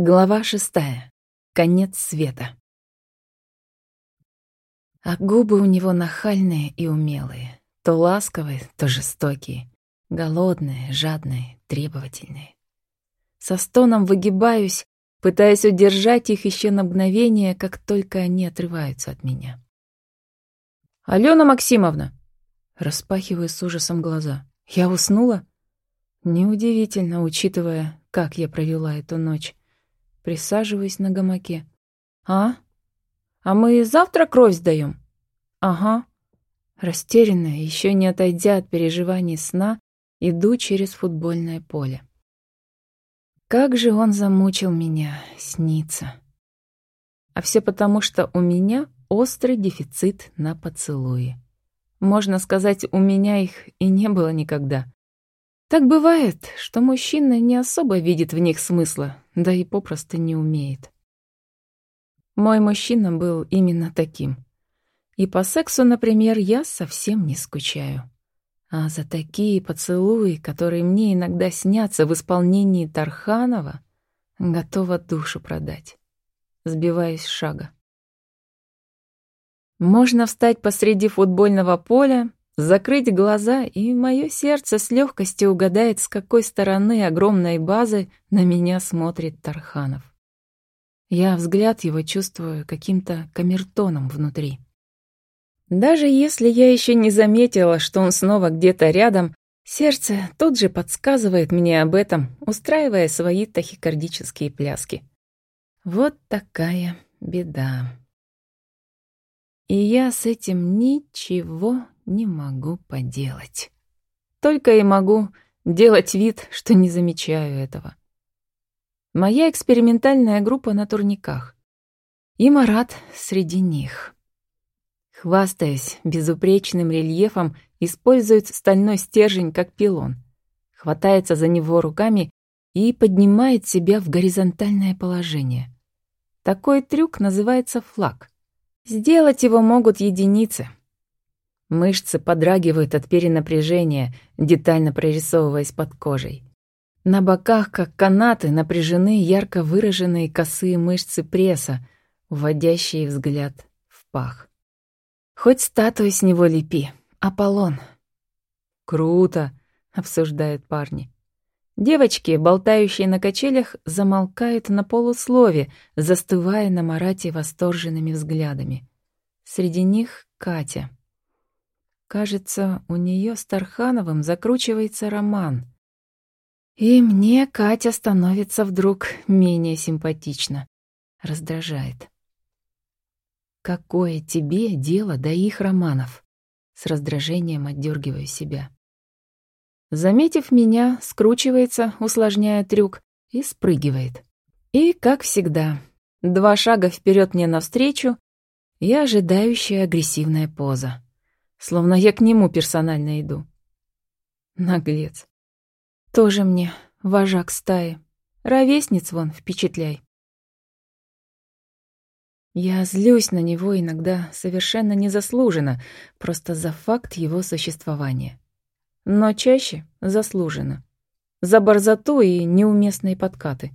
Глава шестая. Конец света. А губы у него нахальные и умелые. То ласковые, то жестокие. Голодные, жадные, требовательные. Со стоном выгибаюсь, пытаясь удержать их еще на мгновение, как только они отрываются от меня. «Алена Максимовна!» Распахиваю с ужасом глаза. «Я уснула?» Неудивительно, учитывая, как я провела эту ночь. Присаживаюсь на гамаке. «А? А мы завтра кровь сдаем?» «Ага». Растерянная, еще не отойдя от переживаний сна, иду через футбольное поле. Как же он замучил меня, снится. А все потому, что у меня острый дефицит на поцелуи. Можно сказать, у меня их и не было никогда. Так бывает, что мужчина не особо видит в них смысла, да и попросту не умеет. Мой мужчина был именно таким. И по сексу, например, я совсем не скучаю. А за такие поцелуи, которые мне иногда снятся в исполнении Тарханова, готова душу продать. Сбиваюсь с шага. Можно встать посреди футбольного поля Закрыть глаза, и мое сердце с легкостью угадает, с какой стороны огромной базы на меня смотрит Тарханов. Я взгляд его чувствую каким-то камертоном внутри. Даже если я еще не заметила, что он снова где-то рядом, сердце тут же подсказывает мне об этом, устраивая свои тахикардические пляски. Вот такая беда. И я с этим ничего не могу поделать. Только и могу делать вид, что не замечаю этого. Моя экспериментальная группа на турниках. И Марат среди них. Хвастаясь безупречным рельефом, использует стальной стержень как пилон. Хватается за него руками и поднимает себя в горизонтальное положение. Такой трюк называется флаг. Сделать его могут единицы — Мышцы подрагивают от перенапряжения, детально прорисовываясь под кожей. На боках, как канаты, напряжены ярко выраженные косые мышцы пресса, уводящие взгляд в пах. Хоть статую с него лепи. Аполлон. «Круто!» — обсуждают парни. Девочки, болтающие на качелях, замолкают на полуслове, застывая на Марате восторженными взглядами. Среди них Катя — Кажется, у нее с Тархановым закручивается роман. И мне Катя становится вдруг менее симпатична. Раздражает. «Какое тебе дело до их романов?» С раздражением отдергиваю себя. Заметив меня, скручивается, усложняя трюк, и спрыгивает. И, как всегда, два шага вперед мне навстречу и ожидающая агрессивная поза словно я к нему персонально иду. Наглец. Тоже мне вожак стаи. Ровесниц вон, впечатляй. Я злюсь на него иногда совершенно незаслуженно, просто за факт его существования. Но чаще заслуженно. За борзоту и неуместные подкаты.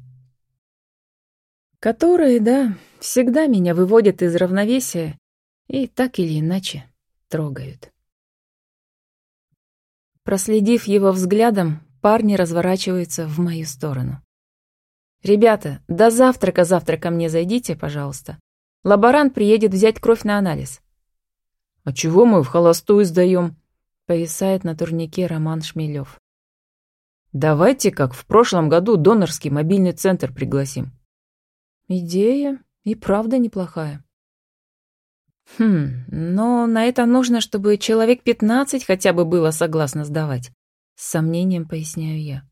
Которые, да, всегда меня выводят из равновесия и так или иначе трогают. Проследив его взглядом, парни разворачиваются в мою сторону. «Ребята, до завтрака завтра ко мне зайдите, пожалуйста. Лаборант приедет взять кровь на анализ». «А чего мы в холостую сдаем?» — повисает на турнике Роман Шмелев. «Давайте, как в прошлом году, донорский мобильный центр пригласим». «Идея и правда неплохая. Хм, но на это нужно, чтобы человек пятнадцать хотя бы было согласно сдавать. С сомнением поясняю я.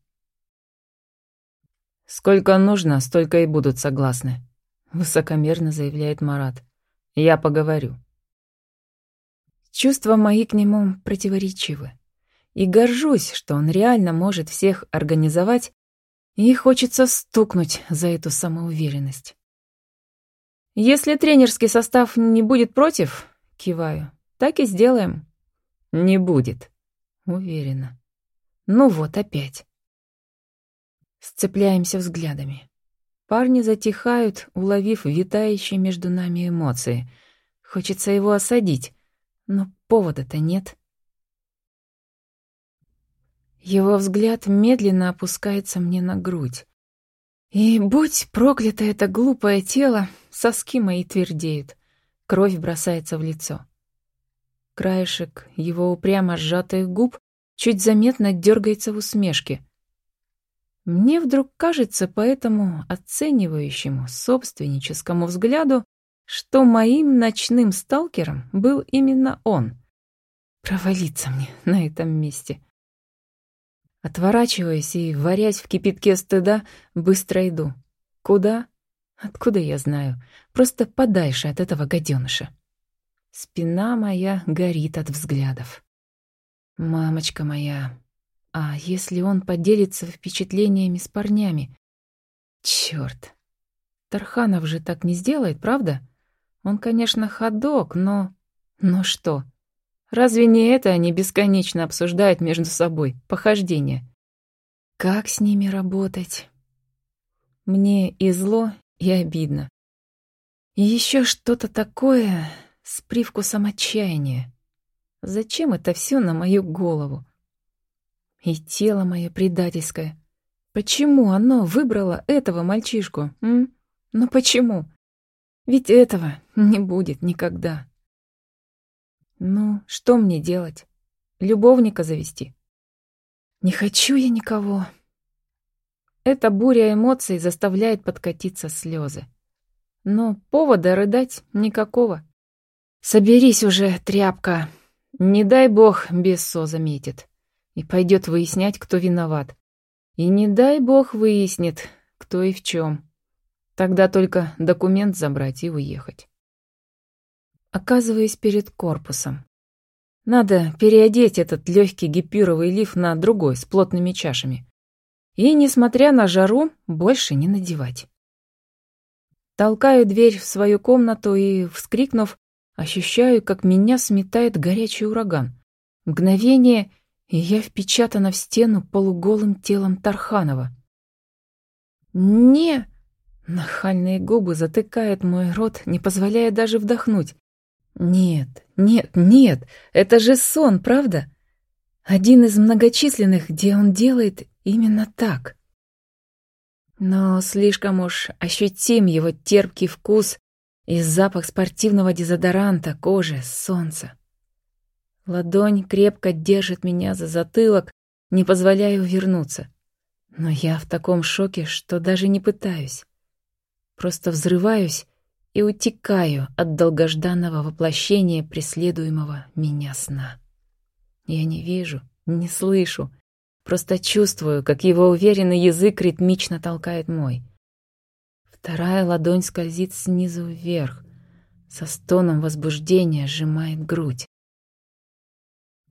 «Сколько нужно, столько и будут согласны», — высокомерно заявляет Марат. «Я поговорю». Чувства мои к нему противоречивы. И горжусь, что он реально может всех организовать, и хочется стукнуть за эту самоуверенность. «Если тренерский состав не будет против, — киваю, — так и сделаем». «Не будет», — уверена. «Ну вот опять». Сцепляемся взглядами. Парни затихают, уловив витающие между нами эмоции. Хочется его осадить, но повода-то нет. Его взгляд медленно опускается мне на грудь. И будь проклято это глупое тело, соски мои твердеют. Кровь бросается в лицо. Краешек его упрямо сжатых губ чуть заметно дергается в усмешке. Мне вдруг кажется по этому оценивающему собственническому взгляду, что моим ночным сталкером был именно он. Провалиться мне на этом месте. Отворачиваясь и варясь в кипятке стыда, быстро иду. Куда? Откуда я знаю? Просто подальше от этого гаденыша. Спина моя горит от взглядов. Мамочка моя, а если он поделится впечатлениями с парнями? Чёрт. Тарханов же так не сделает, правда? Он, конечно, ходок, но... Но что? Разве не это они бесконечно обсуждают между собой? Похождение. Как с ними работать? Мне и зло, и обидно. И еще что-то такое с привкусом отчаяния. Зачем это все на мою голову? И тело мое предательское. Почему оно выбрало этого мальчишку, м? Ну почему? Ведь этого не будет никогда. Ну, что мне делать? Любовника завести? Не хочу я никого. Эта буря эмоций заставляет подкатиться слезы. Но повода рыдать никакого. Соберись уже, тряпка. Не дай бог, Бессо заметит. И пойдет выяснять, кто виноват. И не дай бог выяснит, кто и в чем. Тогда только документ забрать и уехать. Оказываясь перед корпусом. Надо переодеть этот легкий гипюровый лиф на другой с плотными чашами. И, несмотря на жару, больше не надевать. Толкаю дверь в свою комнату и, вскрикнув, ощущаю, как меня сметает горячий ураган. Мгновение, и я впечатана в стену полуголым телом Тарханова. «Не!» Нахальные губы затыкают мой рот, не позволяя даже вдохнуть. Нет, нет, нет, это же сон, правда? Один из многочисленных, где он делает именно так. Но слишком уж ощутим его терпкий вкус и запах спортивного дезодоранта, кожи, солнца. Ладонь крепко держит меня за затылок, не позволяя увернуться. Но я в таком шоке, что даже не пытаюсь. Просто взрываюсь и утекаю от долгожданного воплощения преследуемого меня сна. Я не вижу, не слышу, просто чувствую, как его уверенный язык ритмично толкает мой. Вторая ладонь скользит снизу вверх, со стоном возбуждения сжимает грудь.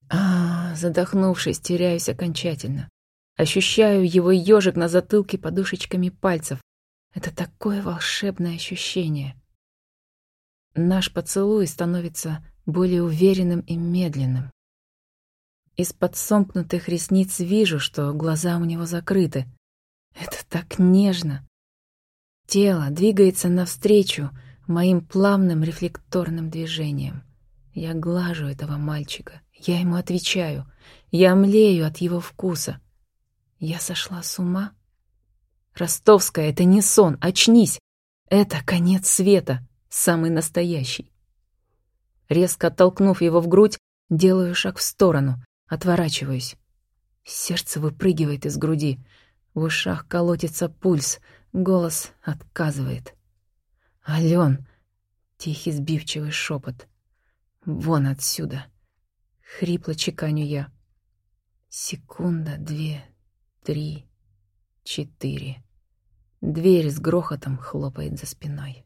А, задохнувшись, теряюсь окончательно. Ощущаю его ежик на затылке подушечками пальцев. Это такое волшебное ощущение. Наш поцелуй становится более уверенным и медленным. Из-под сомкнутых ресниц вижу, что глаза у него закрыты. Это так нежно. Тело двигается навстречу моим плавным рефлекторным движением. Я глажу этого мальчика, я ему отвечаю, я млею от его вкуса. Я сошла с ума? Ростовская, это не сон, очнись! Это конец света самый настоящий. Резко оттолкнув его в грудь, делаю шаг в сторону, отворачиваюсь. Сердце выпрыгивает из груди, в ушах колотится пульс, голос отказывает. «Ален!» — тихий сбивчивый шепот. «Вон отсюда!» — хрипло чеканю я. Секунда, две, три, четыре. Дверь с грохотом хлопает за спиной.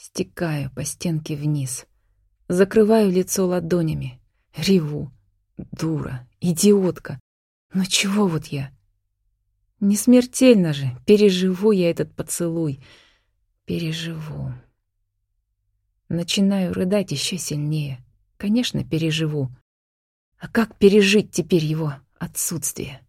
Стекаю по стенке вниз. Закрываю лицо ладонями. Реву. Дура. Идиотка. Но чего вот я? Не смертельно же. Переживу я этот поцелуй. Переживу. Начинаю рыдать еще сильнее. Конечно, переживу. А как пережить теперь его отсутствие?